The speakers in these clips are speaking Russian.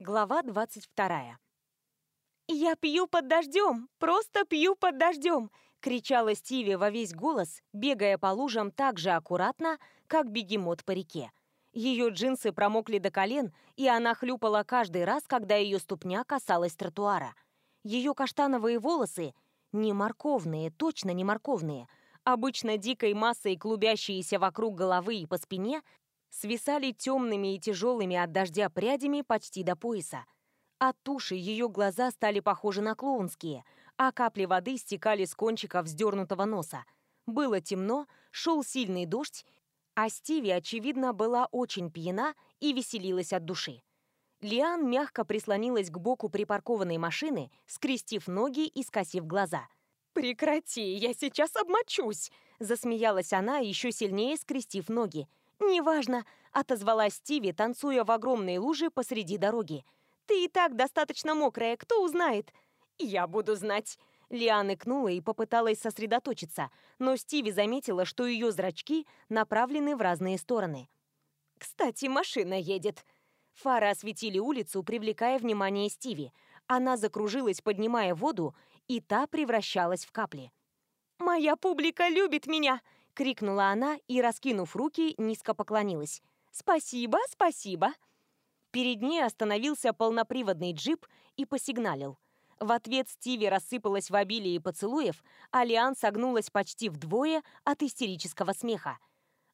Глава 22. «Я пью под дождем! Просто пью под дождем!» — кричала Стиви во весь голос, бегая по лужам так же аккуратно, как бегемот по реке. Ее джинсы промокли до колен, и она хлюпала каждый раз, когда ее ступня касалась тротуара. Ее каштановые волосы, не морковные, точно не морковные, обычно дикой массой клубящиеся вокруг головы и по спине, свисали темными и тяжелыми от дождя прядями почти до пояса. От туши ее глаза стали похожи на клоунские, а капли воды стекали с кончика вздернутого носа. Было темно, шел сильный дождь, а Стиви, очевидно, была очень пьяна и веселилась от души. Лиан мягко прислонилась к боку припаркованной машины, скрестив ноги и скосив глаза. «Прекрати, я сейчас обмочусь!» Засмеялась она, еще сильнее скрестив ноги – «Неважно», — отозвалась Стиви, танцуя в огромной луже посреди дороги. «Ты и так достаточно мокрая, кто узнает?» «Я буду знать!» Лиан икнула и попыталась сосредоточиться, но Стиви заметила, что ее зрачки направлены в разные стороны. «Кстати, машина едет!» Фары осветили улицу, привлекая внимание Стиви. Она закружилась, поднимая воду, и та превращалась в капли. «Моя публика любит меня!» крикнула она и, раскинув руки, низко поклонилась. «Спасибо, спасибо!» Перед ней остановился полноприводный джип и посигналил. В ответ Стиви рассыпалась в обилии поцелуев, а Лиан согнулась почти вдвое от истерического смеха.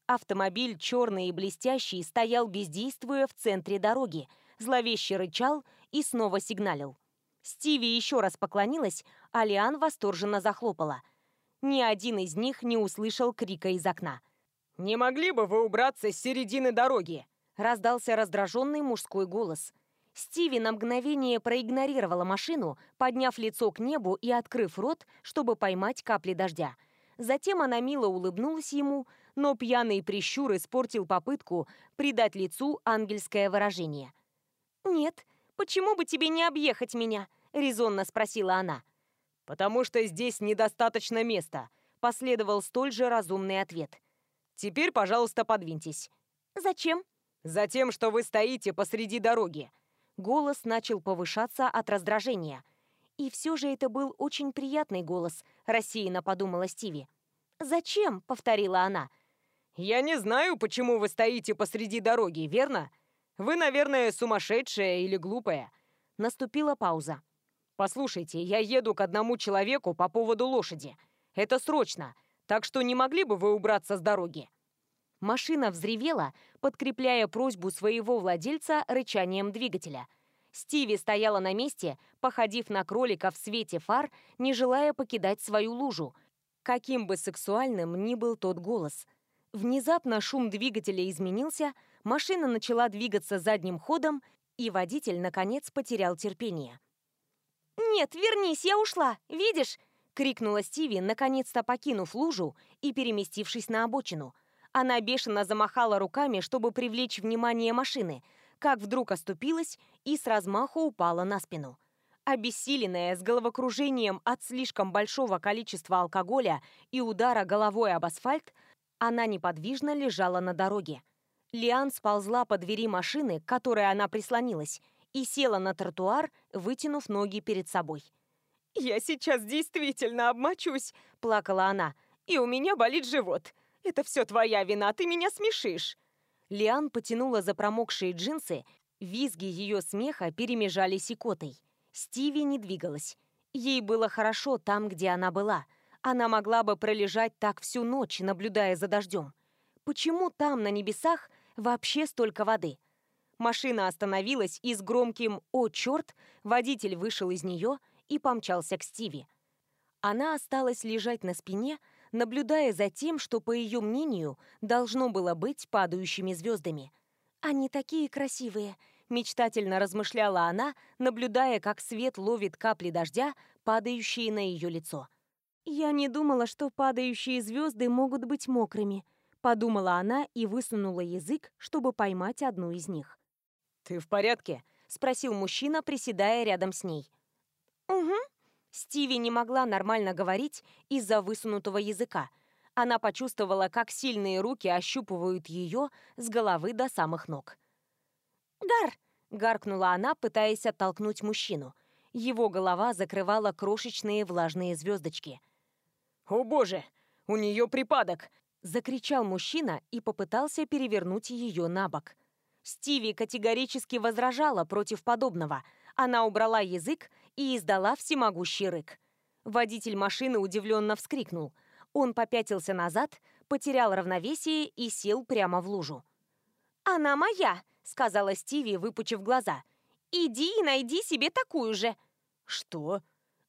Автомобиль, черный и блестящий, стоял бездействуя в центре дороги, зловеще рычал и снова сигналил. Стиви еще раз поклонилась, а Лиан восторженно захлопала – ни один из них не услышал крика из окна. «Не могли бы вы убраться с середины дороги?» Раздался раздраженный мужской голос. Стиви на мгновение проигнорировала машину, подняв лицо к небу и открыв рот, чтобы поймать капли дождя. Затем она мило улыбнулась ему, но пьяный прищур испортил попытку придать лицу ангельское выражение. «Нет, почему бы тебе не объехать меня?» — резонно спросила она. «Потому что здесь недостаточно места», — последовал столь же разумный ответ. «Теперь, пожалуйста, подвиньтесь». «Зачем?» «Затем, что вы стоите посреди дороги». Голос начал повышаться от раздражения. И все же это был очень приятный голос, рассеянно подумала Стиви. «Зачем?» — повторила она. «Я не знаю, почему вы стоите посреди дороги, верно? Вы, наверное, сумасшедшая или глупая». Наступила пауза. Послушайте, я еду к одному человеку по поводу лошади. Это срочно, так что не могли бы вы убраться с дороги?» Машина взревела, подкрепляя просьбу своего владельца рычанием двигателя. Стиви стояла на месте, походив на кролика в свете фар, не желая покидать свою лужу. Каким бы сексуальным ни был тот голос. Внезапно шум двигателя изменился, машина начала двигаться задним ходом, и водитель, наконец, потерял терпение. «Нет, вернись, я ушла! Видишь?» — крикнула Стиви, наконец-то покинув лужу и переместившись на обочину. Она бешено замахала руками, чтобы привлечь внимание машины, как вдруг оступилась и с размаху упала на спину. Обессиленная, с головокружением от слишком большого количества алкоголя и удара головой об асфальт, она неподвижно лежала на дороге. Лиан сползла по двери машины, к которой она прислонилась, и села на тротуар, вытянув ноги перед собой. «Я сейчас действительно обмочусь», — плакала она, — «и у меня болит живот. Это все твоя вина, ты меня смешишь». Лиан потянула за промокшие джинсы, визги ее смеха перемежались икотой. Стиви не двигалась. Ей было хорошо там, где она была. Она могла бы пролежать так всю ночь, наблюдая за дождем. Почему там, на небесах, вообще столько воды? Машина остановилась, и с громким «О, черт!» водитель вышел из нее и помчался к Стиви. Она осталась лежать на спине, наблюдая за тем, что, по ее мнению, должно было быть падающими звездами. «Они такие красивые!» – мечтательно размышляла она, наблюдая, как свет ловит капли дождя, падающие на ее лицо. «Я не думала, что падающие звезды могут быть мокрыми», подумала она и высунула язык, чтобы поймать одну из них. «Ты в порядке?» — спросил мужчина, приседая рядом с ней. «Угу». Стиви не могла нормально говорить из-за высунутого языка. Она почувствовала, как сильные руки ощупывают ее с головы до самых ног. «Гар!» — гаркнула она, пытаясь оттолкнуть мужчину. Его голова закрывала крошечные влажные звездочки. «О боже! У нее припадок!» — закричал мужчина и попытался перевернуть ее на бок. Стиви категорически возражала против подобного. Она убрала язык и издала всемогущий рык. Водитель машины удивленно вскрикнул. Он попятился назад, потерял равновесие и сел прямо в лужу. «Она моя!» — сказала Стиви, выпучив глаза. «Иди и найди себе такую же!» «Что?»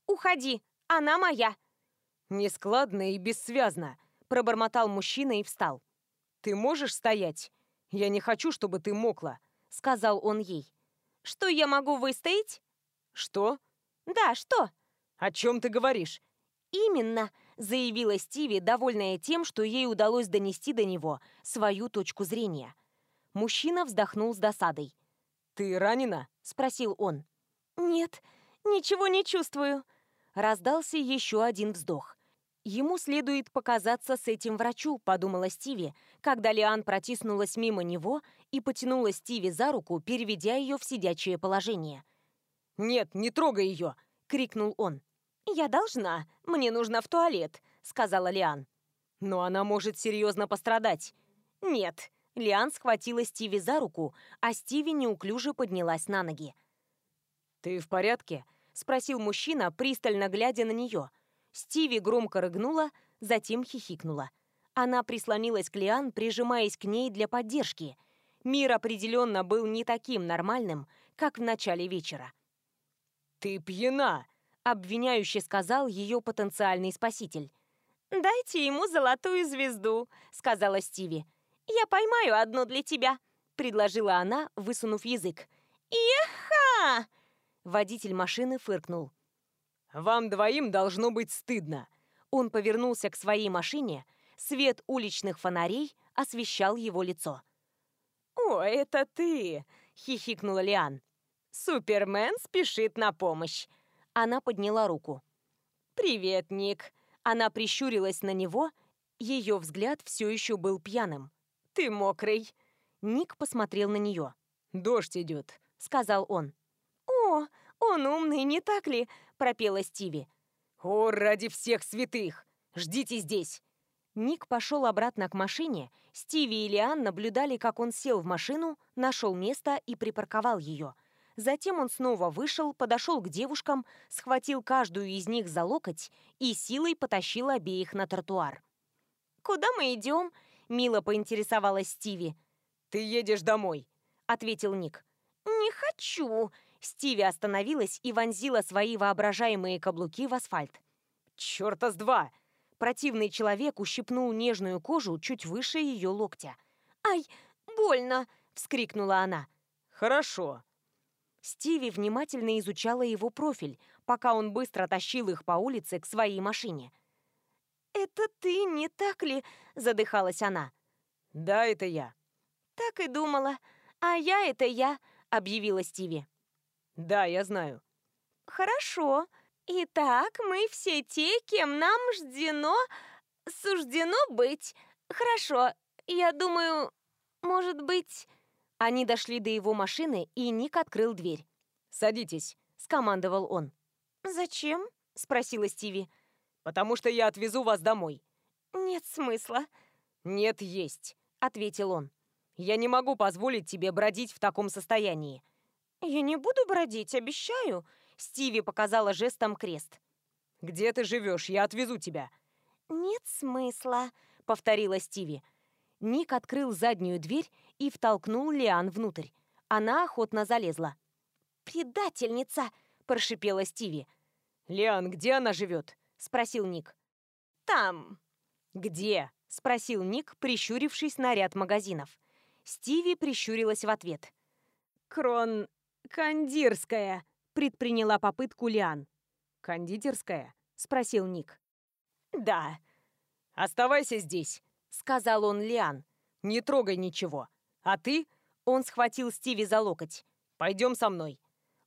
«Уходи! Она моя!» «Нескладно и бессвязно!» — пробормотал мужчина и встал. «Ты можешь стоять?» «Я не хочу, чтобы ты мокла», — сказал он ей. «Что я могу выстоять?» «Что?» «Да, что?» «О чем ты говоришь?» «Именно», — заявила Стиви, довольная тем, что ей удалось донести до него свою точку зрения. Мужчина вздохнул с досадой. «Ты ранена?» — спросил он. «Нет, ничего не чувствую». Раздался еще один вздох. Ему следует показаться с этим врачу, подумала Стиви, когда Лиан протиснулась мимо него и потянула Стиви за руку, переведя ее в сидячее положение. «Нет, не трогай ее!» — крикнул он. «Я должна. Мне нужно в туалет», — сказала Лиан. «Но она может серьезно пострадать». «Нет». Лиан схватила Стиви за руку, а Стиви неуклюже поднялась на ноги. «Ты в порядке?» — спросил мужчина, пристально глядя на нее. «Я Стиви громко рыгнула, затем хихикнула. Она прислонилась к Лиан, прижимаясь к ней для поддержки. Мир определенно был не таким нормальным, как в начале вечера. «Ты пьяна!» — обвиняюще сказал ее потенциальный спаситель. «Дайте ему золотую звезду», — сказала Стиви. «Я поймаю одну для тебя», — предложила она, высунув язык. «Еха!» Водитель машины фыркнул. «Вам двоим должно быть стыдно». Он повернулся к своей машине. Свет уличных фонарей освещал его лицо. «О, это ты!» — хихикнула Лиан. «Супермен спешит на помощь!» Она подняла руку. «Привет, Ник!» Она прищурилась на него. Ее взгляд все еще был пьяным. «Ты мокрый!» Ник посмотрел на нее. «Дождь идет», — сказал он. «О!» «Он умный, не так ли?» – пропела Стиви. «О, ради всех святых! Ждите здесь!» Ник пошел обратно к машине. Стиви и Лиан наблюдали, как он сел в машину, нашел место и припарковал ее. Затем он снова вышел, подошел к девушкам, схватил каждую из них за локоть и силой потащил обеих на тротуар. «Куда мы идем?» – мило поинтересовалась Стиви. «Ты едешь домой», – ответил Ник. «Не хочу», Стиви остановилась и вонзила свои воображаемые каблуки в асфальт. «Чёрта с два!» Противный человек ущипнул нежную кожу чуть выше ее локтя. «Ай, больно!» — вскрикнула она. «Хорошо». Стиви внимательно изучала его профиль, пока он быстро тащил их по улице к своей машине. «Это ты, не так ли?» — задыхалась она. «Да, это я». «Так и думала. А я — это я», — объявила Стиви. Да, я знаю. Хорошо. Итак, мы все те, кем нам ждено... суждено быть. Хорошо. Я думаю, может быть... Они дошли до его машины, и Ник открыл дверь. «Садитесь», — скомандовал он. «Зачем?» — спросила Стиви. «Потому что я отвезу вас домой». «Нет смысла». «Нет, есть», — ответил он. «Я не могу позволить тебе бродить в таком состоянии. «Я не буду бродить, обещаю!» Стиви показала жестом крест. «Где ты живешь? Я отвезу тебя!» «Нет смысла», — повторила Стиви. Ник открыл заднюю дверь и втолкнул Лиан внутрь. Она охотно залезла. «Предательница!» – прошипела Стиви. «Лиан, где она живет?» – спросил Ник. «Там». «Где?» – спросил Ник, прищурившись на ряд магазинов. Стиви прищурилась в ответ. «Крон «Кондирская!» — предприняла попытку Лиан. «Кондитерская?» — спросил Ник. «Да». «Оставайся здесь», — сказал он Лиан. «Не трогай ничего. А ты?» — он схватил Стиви за локоть. «Пойдем со мной».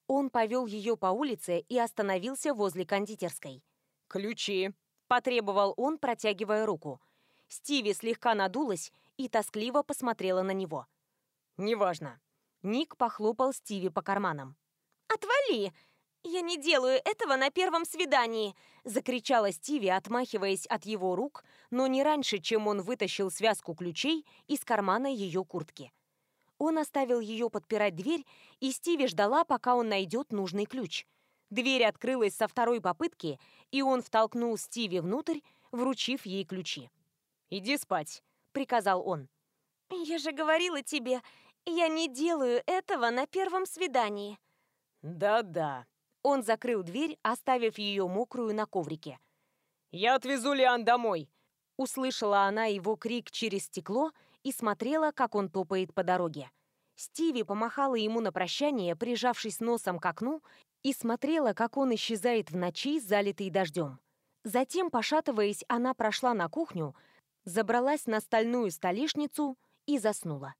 Он повел ее по улице и остановился возле кондитерской. «Ключи», — потребовал он, протягивая руку. Стиви слегка надулась и тоскливо посмотрела на него. «Неважно», Ник похлопал Стиви по карманам. «Отвали! Я не делаю этого на первом свидании!» Закричала Стиви, отмахиваясь от его рук, но не раньше, чем он вытащил связку ключей из кармана ее куртки. Он оставил ее подпирать дверь, и Стиви ждала, пока он найдет нужный ключ. Дверь открылась со второй попытки, и он втолкнул Стиви внутрь, вручив ей ключи. «Иди спать», — приказал он. «Я же говорила тебе, я не делаю этого на первом свидании. Да-да. Он закрыл дверь, оставив ее мокрую на коврике. Я отвезу Лиан домой. Услышала она его крик через стекло и смотрела, как он топает по дороге. Стиви помахала ему на прощание, прижавшись носом к окну, и смотрела, как он исчезает в ночи, залитый дождем. Затем, пошатываясь, она прошла на кухню, забралась на стальную столешницу и заснула.